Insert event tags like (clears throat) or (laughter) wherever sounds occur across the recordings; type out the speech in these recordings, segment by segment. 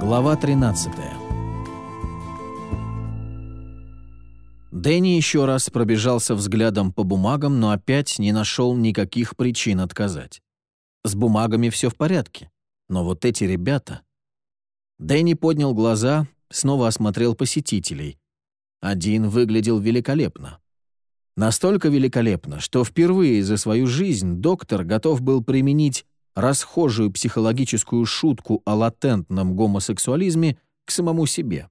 Глава 13 Дэнни еще раз пробежался взглядом по бумагам, но опять не нашел никаких причин отказать. С бумагами все в порядке, но вот эти ребята... Дэнни поднял глаза, снова осмотрел посетителей. Один выглядел великолепно. Настолько великолепно, что впервые за свою жизнь доктор готов был применить расхожую психологическую шутку о латентном гомосексуализме к самому себе.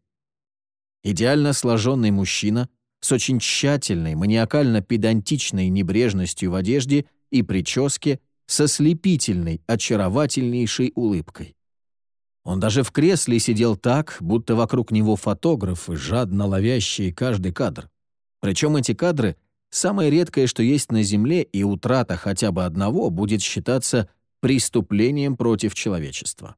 Идеально сложенный мужчина с очень тщательной, маниакально-педантичной небрежностью в одежде и прическе, со слепительной, очаровательнейшей улыбкой. Он даже в кресле сидел так, будто вокруг него фотографы, жадно ловящие каждый кадр. Причем эти кадры Самое редкое, что есть на Земле, и утрата хотя бы одного будет считаться преступлением против человечества.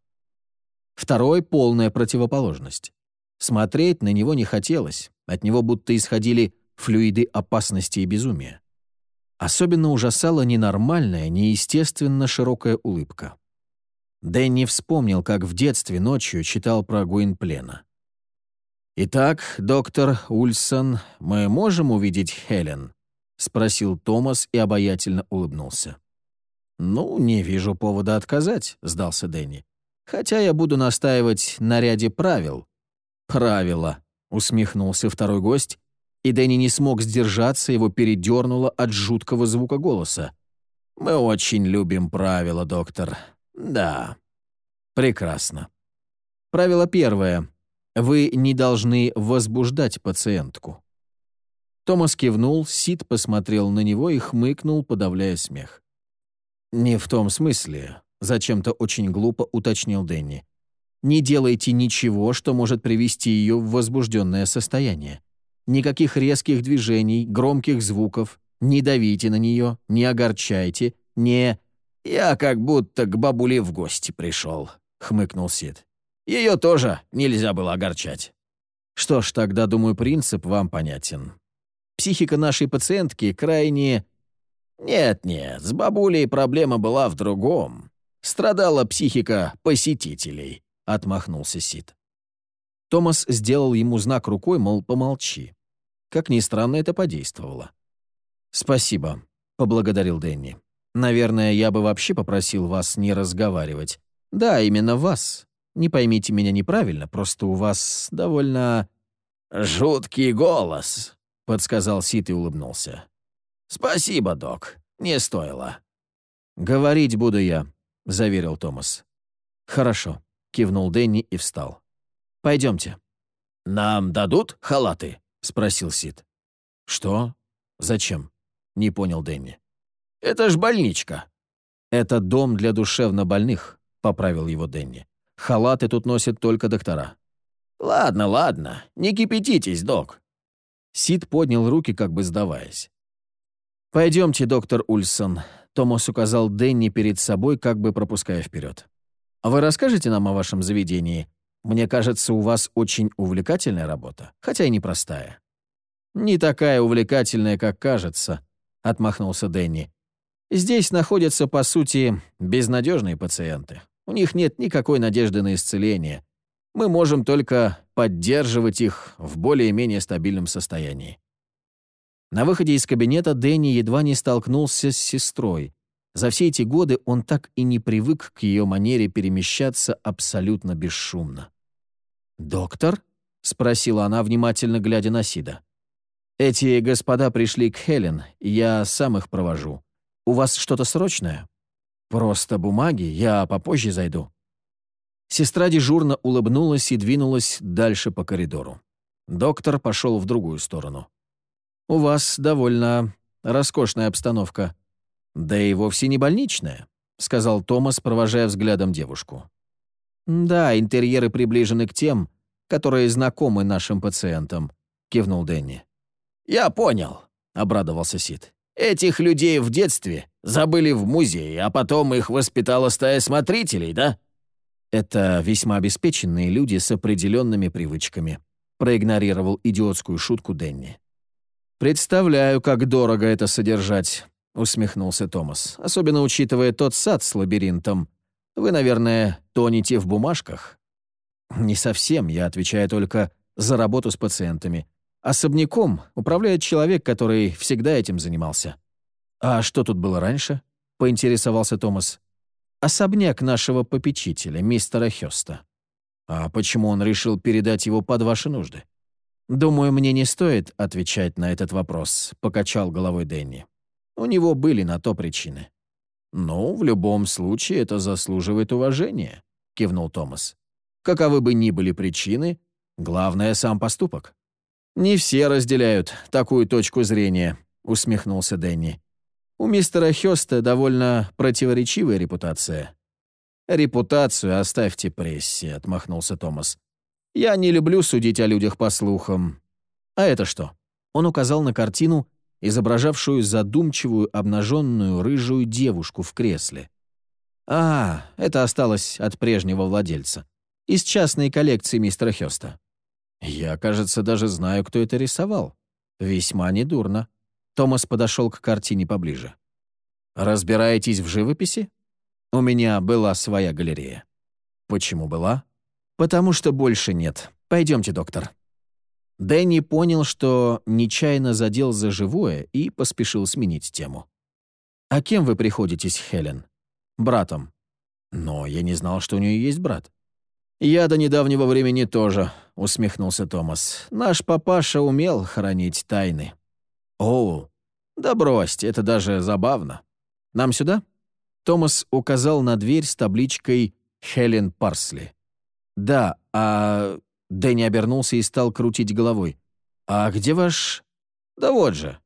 Второй — полная противоположность. Смотреть на него не хотелось, от него будто исходили флюиды опасности и безумия. Особенно ужасала ненормальная, неестественно широкая улыбка. Дэнни вспомнил, как в детстве ночью читал про Гуинплена. «Итак, доктор Ульсон, мы можем увидеть Хелен?» — спросил Томас и обаятельно улыбнулся. «Ну, не вижу повода отказать», — сдался Дэнни. «Хотя я буду настаивать на ряде правил». «Правила», — усмехнулся второй гость, и Дэнни не смог сдержаться, его передернуло от жуткого звука голоса. «Мы очень любим правила, доктор. Да». «Прекрасно. Правило первое. Вы не должны возбуждать пациентку. Томас кивнул, Сид посмотрел на него и хмыкнул, подавляя смех. «Не в том смысле», — зачем-то очень глупо уточнил Дэнни. «Не делайте ничего, что может привести ее в возбужденное состояние. Никаких резких движений, громких звуков, не давите на нее, не огорчайте, не...» «Я как будто к бабуле в гости пришел», — хмыкнул Сид. «Ее тоже нельзя было огорчать». «Что ж, тогда, думаю, принцип вам понятен. Психика нашей пациентки крайне... Нет-нет, с бабулей проблема была в другом. Страдала психика посетителей, — отмахнулся Сид. Томас сделал ему знак рукой, мол, помолчи. Как ни странно, это подействовало. «Спасибо», — поблагодарил Дэнни. «Наверное, я бы вообще попросил вас не разговаривать. Да, именно вас. Не поймите меня неправильно, просто у вас довольно...» «Жуткий голос», подсказал Сит и улыбнулся. «Спасибо, док. Не стоило». «Говорить буду я», — заверил Томас. «Хорошо», — кивнул Дэнни и встал. «Пойдемте». «Нам дадут халаты?» — спросил Сид. «Что? Зачем?» — не понял Дэнни. «Это ж больничка». «Это дом для душевнобольных», — поправил его Дэнни. «Халаты тут носят только доктора». «Ладно, ладно, не кипятитесь, док. Сид поднял руки, как бы сдаваясь. «Пойдемте, доктор Ульсон», — Томас указал Дэнни перед собой, как бы пропуская вперед. «Вы расскажете нам о вашем заведении? Мне кажется, у вас очень увлекательная работа, хотя и непростая». «Не такая увлекательная, как кажется», — отмахнулся Дэнни. «Здесь находятся, по сути, безнадежные пациенты. У них нет никакой надежды на исцеление. Мы можем только поддерживать их в более-менее стабильном состоянии. На выходе из кабинета Дэнни едва не столкнулся с сестрой. За все эти годы он так и не привык к ее манере перемещаться абсолютно бесшумно. «Доктор?» — спросила она, внимательно глядя на Сида. «Эти господа пришли к Хелен, я сам их провожу. У вас что-то срочное?» «Просто бумаги, я попозже зайду». Сестра дежурно улыбнулась и двинулась дальше по коридору. Доктор пошел в другую сторону. «У вас довольно роскошная обстановка. Да и вовсе не больничная», — сказал Томас, провожая взглядом девушку. «Да, интерьеры приближены к тем, которые знакомы нашим пациентам», — кивнул Дэнни. «Я понял», — обрадовался Сид. «Этих людей в детстве забыли в музее, а потом их воспитала стая смотрителей, да?» Это весьма обеспеченные люди с определенными привычками. Проигнорировал идиотскую шутку Денни. «Представляю, как дорого это содержать», — усмехнулся Томас, «особенно учитывая тот сад с лабиринтом. Вы, наверное, тонете в бумажках». «Не совсем, я отвечаю только за работу с пациентами. Особняком управляет человек, который всегда этим занимался». «А что тут было раньше?» — поинтересовался Томас. «Особняк нашего попечителя, мистера Хёста». «А почему он решил передать его под ваши нужды?» «Думаю, мне не стоит отвечать на этот вопрос», — покачал головой Дэнни. «У него были на то причины». «Ну, в любом случае это заслуживает уважения», — кивнул Томас. «Каковы бы ни были причины, главное — сам поступок». «Не все разделяют такую точку зрения», — усмехнулся Дэнни. «У мистера Хёста довольно противоречивая репутация». «Репутацию оставьте прессе», — отмахнулся Томас. «Я не люблю судить о людях по слухам». «А это что?» Он указал на картину, изображавшую задумчивую обнаженную рыжую девушку в кресле. «А, это осталось от прежнего владельца. Из частной коллекции мистера Хёста. Я, кажется, даже знаю, кто это рисовал. Весьма недурно». Томас подошел к картине поближе. «Разбираетесь в живописи?» «У меня была своя галерея». «Почему была?» «Потому что больше нет. Пойдемте, доктор». Дэнни понял, что нечаянно задел за живое и поспешил сменить тему. «А кем вы приходитесь, Хелен?» «Братом». «Но я не знал, что у нее есть брат». «Я до недавнего времени тоже», — усмехнулся Томас. «Наш папаша умел хранить тайны». «Оу, да бросьте, это даже забавно. Нам сюда?» Томас указал на дверь с табличкой «Хелен Парсли». «Да, а Дэнни обернулся и стал крутить головой. «А где ваш...» «Да вот же».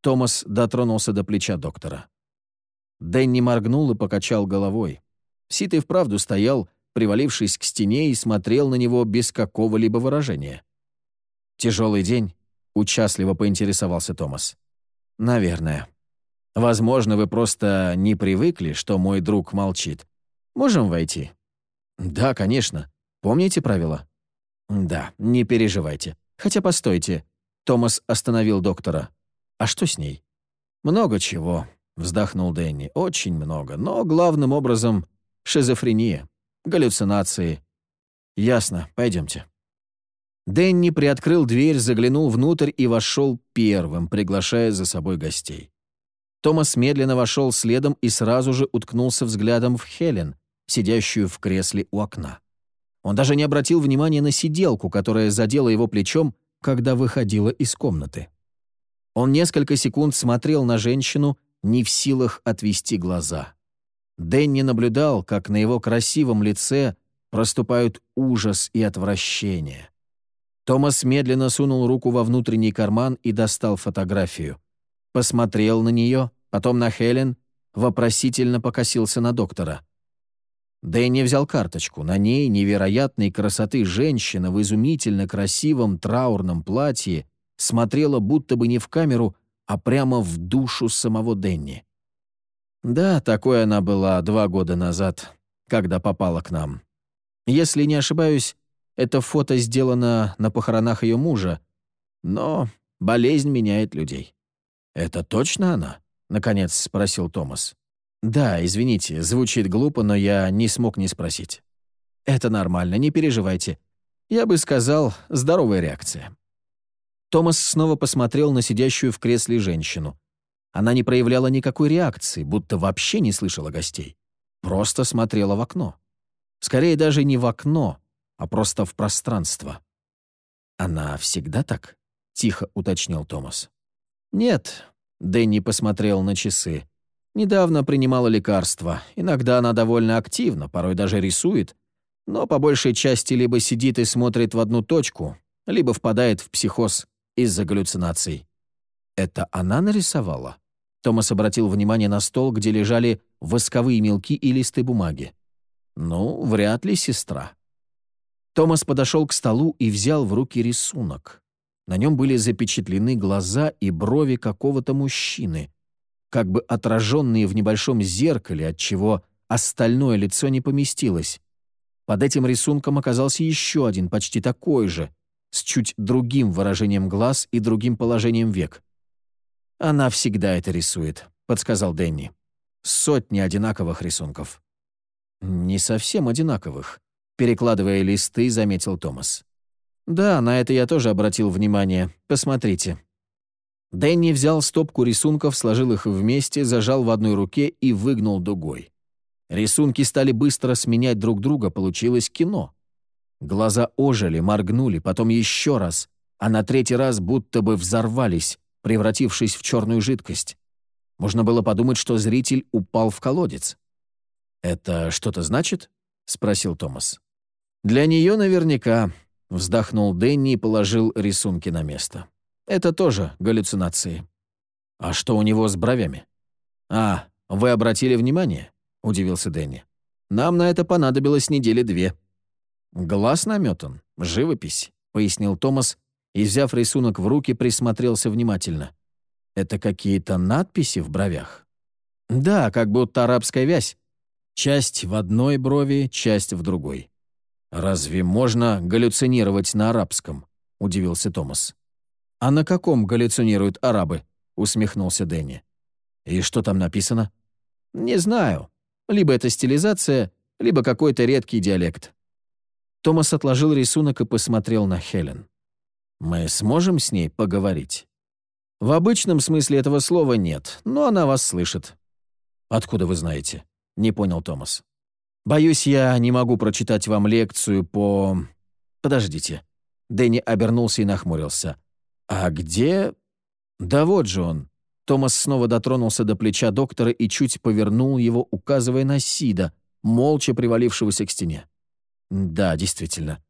Томас дотронулся до плеча доктора. Дэнни моргнул и покачал головой. Сит и вправду стоял, привалившись к стене, и смотрел на него без какого-либо выражения. «Тяжелый день?» — участливо поинтересовался Томас. «Наверное. Возможно, вы просто не привыкли, что мой друг молчит. Можем войти?» «Да, конечно. Помните правила?» «Да, не переживайте. Хотя постойте». Томас остановил доктора. «А что с ней?» «Много чего», — вздохнул Дэнни. «Очень много. Но главным образом шизофрения, галлюцинации». «Ясно. Пойдемте». Дэнни приоткрыл дверь, заглянул внутрь и вошел первым, приглашая за собой гостей. Томас медленно вошел следом и сразу же уткнулся взглядом в Хелен, сидящую в кресле у окна. Он даже не обратил внимания на сиделку, которая задела его плечом, когда выходила из комнаты. Он несколько секунд смотрел на женщину, не в силах отвести глаза. Дэнни наблюдал, как на его красивом лице проступают ужас и отвращение. Томас медленно сунул руку во внутренний карман и достал фотографию. Посмотрел на нее, потом на Хелен, вопросительно покосился на доктора. Дэнни взял карточку. На ней невероятной красоты женщина в изумительно красивом траурном платье смотрела будто бы не в камеру, а прямо в душу самого Дэнни. Да, такой она была два года назад, когда попала к нам. Если не ошибаюсь, это фото сделано на похоронах ее мужа, но болезнь меняет людей. «Это точно она?» — наконец спросил Томас. «Да, извините, звучит глупо, но я не смог не спросить». «Это нормально, не переживайте. Я бы сказал, здоровая реакция». Томас снова посмотрел на сидящую в кресле женщину. Она не проявляла никакой реакции, будто вообще не слышала гостей. Просто смотрела в окно. Скорее даже не в окно, а просто в пространство. «Она всегда так?» — тихо уточнил Томас. «Нет», — Дэнни посмотрел на часы. Недавно принимала лекарства. Иногда она довольно активна, порой даже рисует. Но по большей части либо сидит и смотрит в одну точку, либо впадает в психоз из-за галлюцинаций. Это она нарисовала? Томас обратил внимание на стол, где лежали восковые мелки и листы бумаги. Ну, вряд ли сестра. Томас подошел к столу и взял в руки рисунок. На нем были запечатлены глаза и брови какого-то мужчины как бы отраженные в небольшом зеркале, отчего остальное лицо не поместилось. Под этим рисунком оказался еще один, почти такой же, с чуть другим выражением глаз и другим положением век. «Она всегда это рисует», — подсказал Дэнни. «Сотни одинаковых рисунков». «Не совсем одинаковых. перекладывая листы, заметил Томас. «Да, на это я тоже обратил внимание. Посмотрите». Дэнни взял стопку рисунков, сложил их вместе, зажал в одной руке и выгнул дугой. Рисунки стали быстро сменять друг друга, получилось кино. Глаза ожили, моргнули, потом еще раз, а на третий раз будто бы взорвались, превратившись в черную жидкость. Можно было подумать, что зритель упал в колодец. «Это что-то значит?» — спросил Томас. «Для нее наверняка», — вздохнул Дэнни и положил рисунки на место. «Это тоже галлюцинации». «А что у него с бровями?» «А, вы обратили внимание?» — удивился Дэнни. «Нам на это понадобилось недели две». «Глаз наметан, живопись», — пояснил Томас, и, взяв рисунок в руки, присмотрелся внимательно. «Это какие-то надписи в бровях?» «Да, как будто арабская вязь. Часть в одной брови, часть в другой. «Разве можно галлюцинировать на арабском?» — удивился Томас. «А на каком галлюцинируют арабы?» — усмехнулся Дэнни. «И что там написано?» «Не знаю. Либо это стилизация, либо какой-то редкий диалект». Томас отложил рисунок и посмотрел на Хелен. «Мы сможем с ней поговорить?» «В обычном смысле этого слова нет, но она вас слышит». «Откуда вы знаете?» не понял Томас. «Боюсь, я не могу прочитать вам лекцию по...» «Подождите». Дэнни обернулся и нахмурился. «А где...» «Да вот же он». Томас снова дотронулся до плеча доктора и чуть повернул его, указывая на Сида, молча привалившегося к стене. «Да, действительно.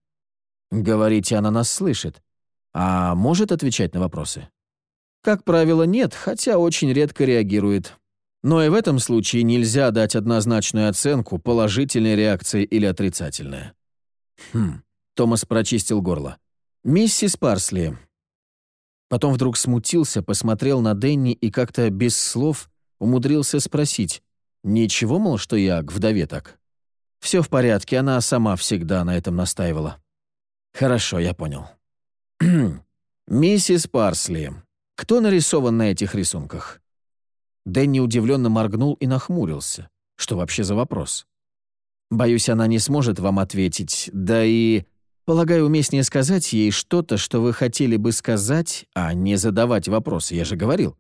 Говорите, она нас слышит. А может отвечать на вопросы?» «Как правило, нет, хотя очень редко реагирует. Но и в этом случае нельзя дать однозначную оценку, положительной реакции или отрицательная. Хм, Томас прочистил горло. «Миссис Парсли». Потом вдруг смутился, посмотрел на Денни и как-то без слов умудрился спросить. «Ничего, мол, что я к вдове так?» «Все в порядке, она сама всегда на этом настаивала». «Хорошо, я понял». (clears throat) «Миссис Парсли, кто нарисован на этих рисунках?» Дэнни удивленно моргнул и нахмурился. Что вообще за вопрос? Боюсь, она не сможет вам ответить, да и... Полагаю, уместнее сказать ей что-то, что вы хотели бы сказать, а не задавать вопросы, я же говорил.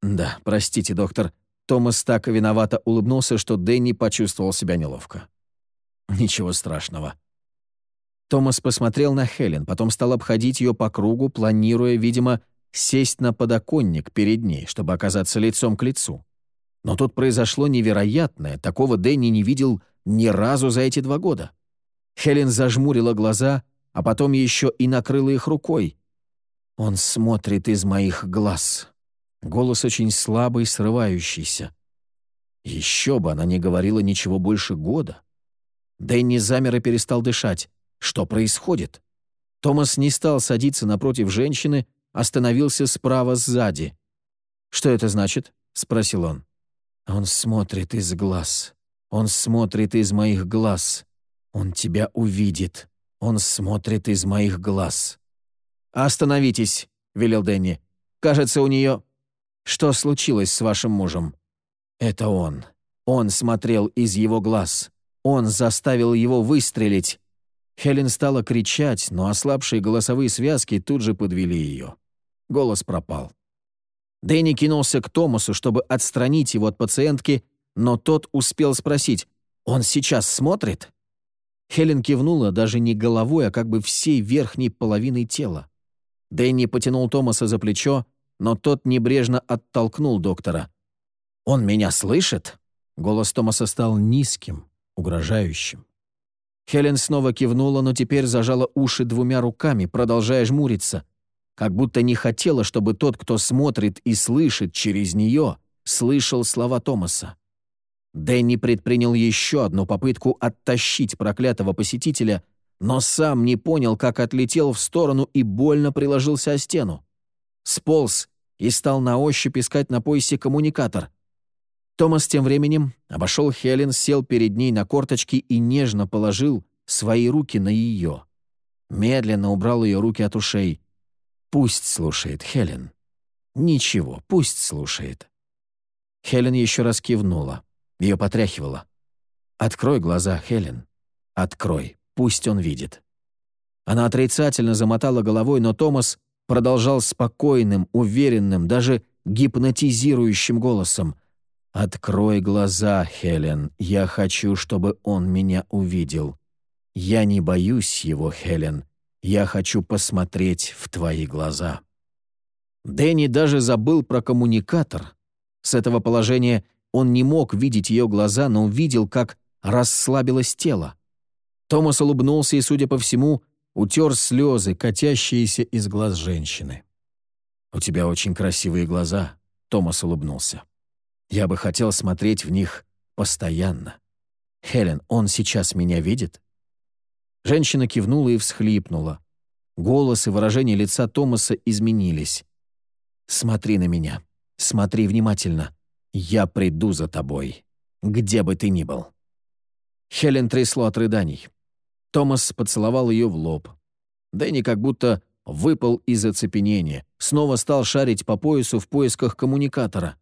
Да, простите, доктор. Томас так виновато улыбнулся, что Дэнни почувствовал себя неловко. Ничего страшного. Томас посмотрел на Хелен, потом стал обходить ее по кругу, планируя, видимо, сесть на подоконник перед ней, чтобы оказаться лицом к лицу. Но тут произошло невероятное, такого Дэнни не видел ни разу за эти два года. Хелен зажмурила глаза, а потом еще и накрыла их рукой. «Он смотрит из моих глаз». Голос очень слабый, срывающийся. Еще бы она не говорила ничего больше года. Дэнни замер и перестал дышать. Что происходит? Томас не стал садиться напротив женщины, остановился справа сзади. «Что это значит?» — спросил он. «Он смотрит из глаз. Он смотрит из моих глаз. Он тебя увидит. Он смотрит из моих глаз». «Остановитесь», — велел Дэнни. «Кажется, у нее...» «Что случилось с вашим мужем?» «Это он. Он смотрел из его глаз. Он заставил его выстрелить». Хелен стала кричать, но ослабшие голосовые связки тут же подвели ее. Голос пропал. Дэнни кинулся к Томасу, чтобы отстранить его от пациентки, но тот успел спросить, «Он сейчас смотрит?» Хелен кивнула даже не головой, а как бы всей верхней половиной тела. Дэнни потянул Томаса за плечо, но тот небрежно оттолкнул доктора. «Он меня слышит?» Голос Томаса стал низким, угрожающим. Хелен снова кивнула, но теперь зажала уши двумя руками, продолжая жмуриться как будто не хотела, чтобы тот, кто смотрит и слышит через нее, слышал слова Томаса. Дэнни предпринял еще одну попытку оттащить проклятого посетителя, но сам не понял, как отлетел в сторону и больно приложился о стену. Сполз и стал на ощупь искать на поясе коммуникатор. Томас тем временем обошел Хелен, сел перед ней на корточки и нежно положил свои руки на ее. Медленно убрал ее руки от ушей. Пусть слушает Хелен. Ничего, пусть слушает. Хелен еще раз кивнула. Ее потряхивало. «Открой глаза, Хелен. Открой». пусть он видит. Она отрицательно замотала головой, но Томас продолжал спокойным, уверенным, даже гипнотизирующим голосом. «Открой глаза, Хелен, я хочу, чтобы он меня увидел. Я не боюсь его, Хелен, я хочу посмотреть в твои глаза». Дэнни даже забыл про коммуникатор. С этого положения он не мог видеть ее глаза, но увидел, как расслабилось тело. Томас улыбнулся и, судя по всему, утер слезы, катящиеся из глаз женщины. «У тебя очень красивые глаза», — Томас улыбнулся. «Я бы хотел смотреть в них постоянно. Хелен, он сейчас меня видит?» Женщина кивнула и всхлипнула. Голос и выражение лица Томаса изменились. «Смотри на меня. Смотри внимательно. Я приду за тобой. Где бы ты ни был». Хелен трясло от рыданий. Томас поцеловал ее в лоб. Дэнни как будто выпал из оцепенения, снова стал шарить по поясу в поисках коммуникатора.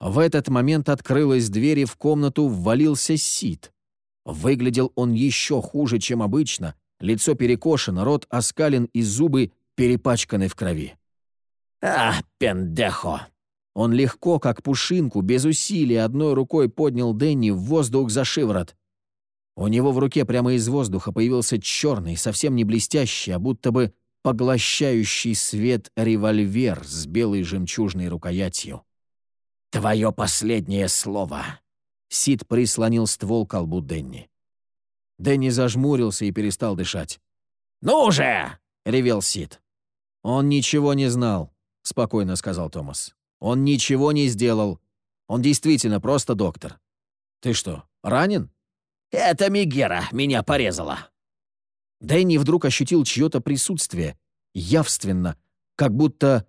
В этот момент открылась дверь, и в комнату ввалился Сид. Выглядел он еще хуже, чем обычно, лицо перекошено, рот оскален и зубы перепачканы в крови. «А, пендехо!» Он легко, как пушинку, без усилий, одной рукой поднял Дэнни в воздух за шиворот. У него в руке прямо из воздуха появился черный, совсем не блестящий, а будто бы поглощающий свет револьвер с белой жемчужной рукоятью. «Твое последнее слово!» Сид прислонил ствол к колбу Денни. Дэнни зажмурился и перестал дышать. «Ну же!» — ревел Сид. «Он ничего не знал», — спокойно сказал Томас. «Он ничего не сделал. Он действительно просто доктор. Ты что, ранен?» «Это Мигера меня порезала». Дэнни вдруг ощутил чье-то присутствие, явственно, как будто...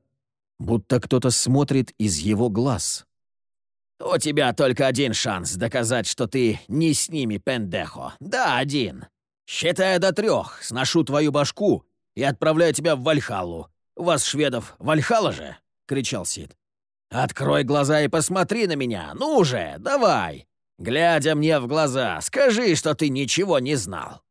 будто кто-то смотрит из его глаз. «У тебя только один шанс доказать, что ты не с ними, пендехо. Да, один. Считая до трех, сношу твою башку и отправляю тебя в Вальхалу. У вас, шведов, Вальхала же?» — кричал Сид. «Открой глаза и посмотри на меня. Ну же, давай. Глядя мне в глаза, скажи, что ты ничего не знал».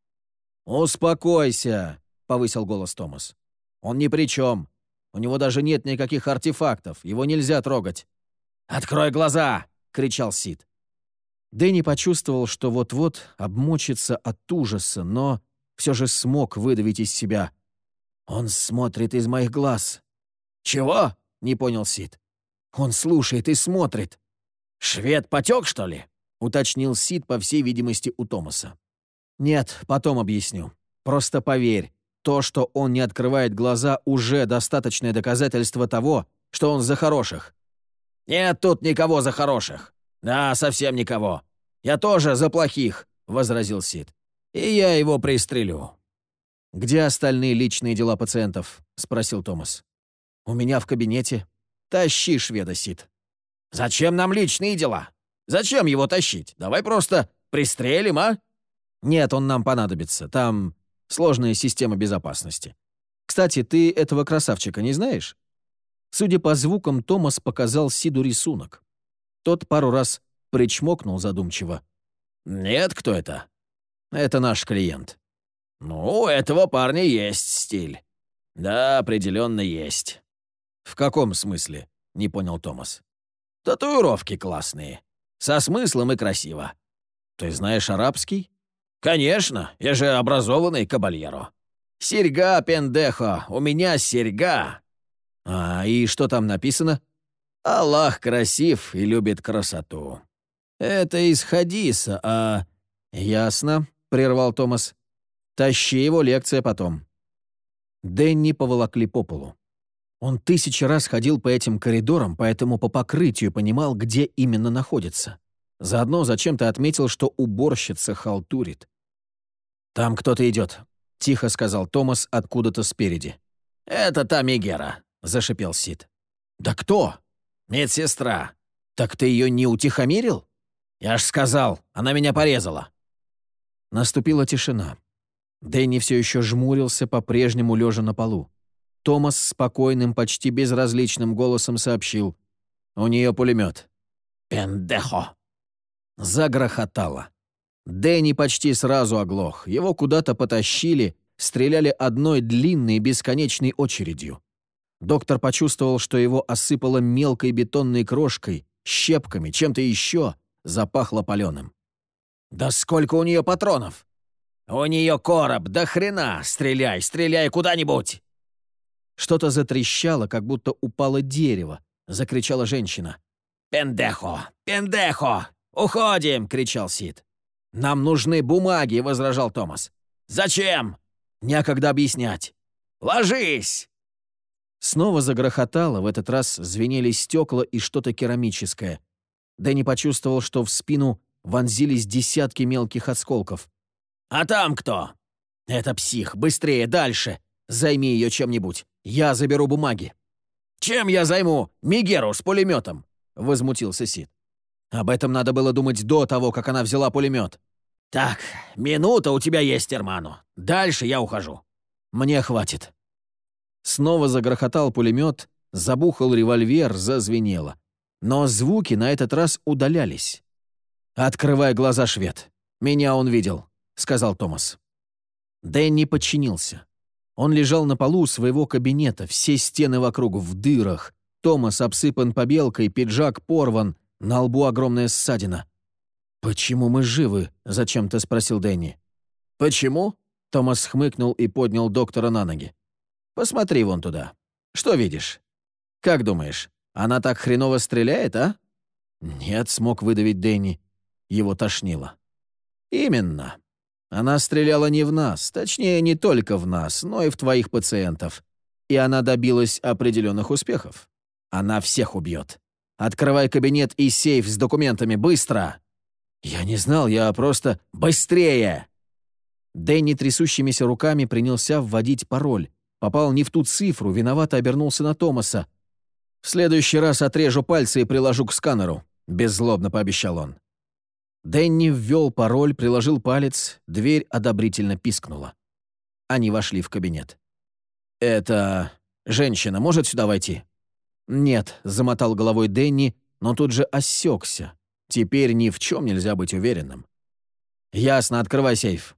«Успокойся», — повысил голос Томас. «Он ни при чем. У него даже нет никаких артефактов, его нельзя трогать». «Открой глаза!» — кричал Сид. Дэнни почувствовал, что вот-вот обмочится от ужаса, но все же смог выдавить из себя. «Он смотрит из моих глаз». «Чего?» — не понял Сид. «Он слушает и смотрит». «Швед потек, что ли?» уточнил Сид, по всей видимости, у Томаса. «Нет, потом объясню. Просто поверь, то, что он не открывает глаза, уже достаточное доказательство того, что он за хороших». «Нет тут никого за хороших. Да, совсем никого. Я тоже за плохих», — возразил Сид. «И я его пристрелю». «Где остальные личные дела пациентов?» — спросил Томас. «У меня в кабинете. Тащи шведа, Сид». «Зачем нам личные дела? Зачем его тащить? Давай просто пристрелим, а?» «Нет, он нам понадобится. Там сложная система безопасности. Кстати, ты этого красавчика не знаешь?» Судя по звукам, Томас показал Сиду рисунок. Тот пару раз причмокнул задумчиво. «Нет, кто это?» «Это наш клиент». «Ну, у этого парня есть стиль». «Да, определенно есть». «В каком смысле?» — не понял Томас. «Татуировки классные. Со смыслом и красиво. Ты знаешь арабский? Конечно, я же образованный кабальеро. Серьга, пендехо, у меня серьга. А, и что там написано? Аллах красив и любит красоту. Это из хадиса, а... Ясно, прервал Томас. Тащи его, лекция потом. Дэнни поволокли по полу. Он тысячи раз ходил по этим коридорам, поэтому по покрытию понимал, где именно находится. Заодно зачем-то отметил, что уборщица халтурит. «Там кто-то идет», — тихо сказал Томас откуда-то спереди. «Это та Мегера», — зашипел Сид. «Да кто?» «Медсестра». «Так ты ее не утихомирил?» «Я ж сказал, она меня порезала». Наступила тишина. Дэнни все еще жмурился, по-прежнему лежа на полу. Томас спокойным, почти безразличным голосом сообщил. «У нее пулемет». «Пендехо!» Загрохотало. Дэнни почти сразу оглох. Его куда-то потащили, стреляли одной длинной бесконечной очередью. Доктор почувствовал, что его осыпало мелкой бетонной крошкой, щепками, чем-то еще, запахло паленым. «Да сколько у нее патронов?» «У нее короб, да хрена! Стреляй, стреляй куда-нибудь!» Что-то затрещало, как будто упало дерево, закричала женщина. «Пендехо! Пендехо! Уходим!» — кричал Сид. «Нам нужны бумаги!» — возражал Томас. «Зачем?» «Некогда объяснять». «Ложись!» Снова загрохотало, в этот раз звенели стекла и что-то керамическое. Дэнни почувствовал, что в спину вонзились десятки мелких осколков. «А там кто?» «Это псих. Быстрее, дальше. Займи ее чем-нибудь. Я заберу бумаги». «Чем я займу Мигеру с пулеметом?» — возмутился Сид. Об этом надо было думать до того, как она взяла пулемет. «Так, минута у тебя есть, Терману. Дальше я ухожу». «Мне хватит». Снова загрохотал пулемет, забухал револьвер, зазвенело. Но звуки на этот раз удалялись. «Открывай глаза, швед. Меня он видел», — сказал Томас. Дэнни подчинился. Он лежал на полу своего кабинета, все стены вокруг в дырах. Томас обсыпан побелкой, пиджак порван, на лбу огромная ссадина. «Почему мы живы?» — зачем-то спросил Дэнни. «Почему?» — Томас хмыкнул и поднял доктора на ноги. «Посмотри вон туда. Что видишь? Как думаешь, она так хреново стреляет, а?» «Нет», — смог выдавить Дэнни. Его тошнило. «Именно. Она стреляла не в нас, точнее, не только в нас, но и в твоих пациентов. И она добилась определенных успехов. Она всех убьет. Открывай кабинет и сейф с документами, быстро!» «Я не знал, я просто... Быстрее!» Дэнни трясущимися руками принялся вводить пароль. Попал не в ту цифру, виновато обернулся на Томаса. «В следующий раз отрежу пальцы и приложу к сканеру», — беззлобно пообещал он. Дэнни ввел пароль, приложил палец, дверь одобрительно пискнула. Они вошли в кабинет. «Это... женщина может сюда войти?» «Нет», — замотал головой Дэнни, но тут же осекся. Теперь ни в чем нельзя быть уверенным. «Ясно, открывай сейф».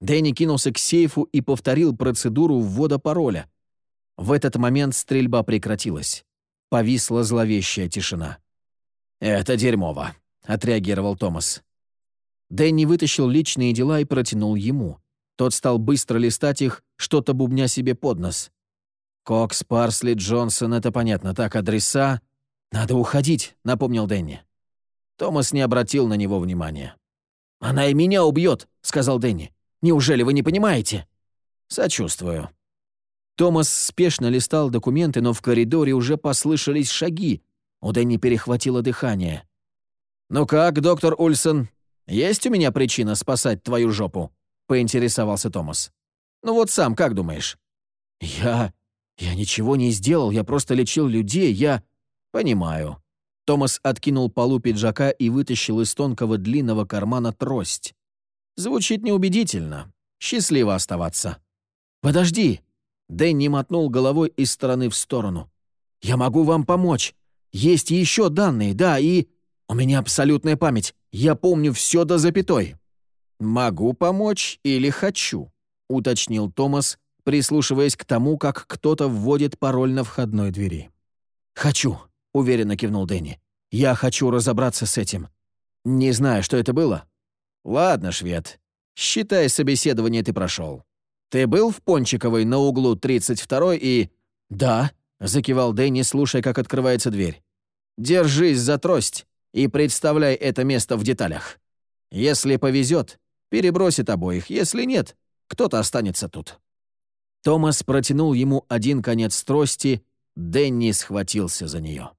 Дэнни кинулся к сейфу и повторил процедуру ввода пароля. В этот момент стрельба прекратилась. Повисла зловещая тишина. «Это дерьмово», — отреагировал Томас. Дэнни вытащил личные дела и протянул ему. Тот стал быстро листать их, что-то бубня себе под нос. «Кокс, Парсли, Джонсон — это понятно. Так, адреса...» «Надо уходить», — напомнил Дэнни. Томас не обратил на него внимания. «Она и меня убьет», — сказал Дэнни. «Неужели вы не понимаете?» «Сочувствую». Томас спешно листал документы, но в коридоре уже послышались шаги. У Дэнни перехватило дыхание. «Ну как, доктор Ульсон, есть у меня причина спасать твою жопу?» — поинтересовался Томас. «Ну вот сам как думаешь?» «Я... «Я ничего не сделал, я просто лечил людей, я...» «Понимаю». Томас откинул полу пиджака и вытащил из тонкого длинного кармана трость. «Звучит неубедительно. Счастливо оставаться». «Подожди!» Дэнни мотнул головой из стороны в сторону. «Я могу вам помочь. Есть еще данные, да, и... У меня абсолютная память. Я помню все до запятой». «Могу помочь или хочу», — уточнил Томас, прислушиваясь к тому, как кто-то вводит пароль на входной двери. «Хочу», — уверенно кивнул Дэнни. «Я хочу разобраться с этим. Не знаю, что это было». «Ладно, швед. Считай, собеседование ты прошел. Ты был в Пончиковой на углу 32 и...» «Да», — закивал Дэнни, слушая, как открывается дверь. «Держись за трость и представляй это место в деталях. Если повезет, перебросит обоих, если нет, кто-то останется тут». Томас протянул ему один конец трости, Дэнни схватился за нее.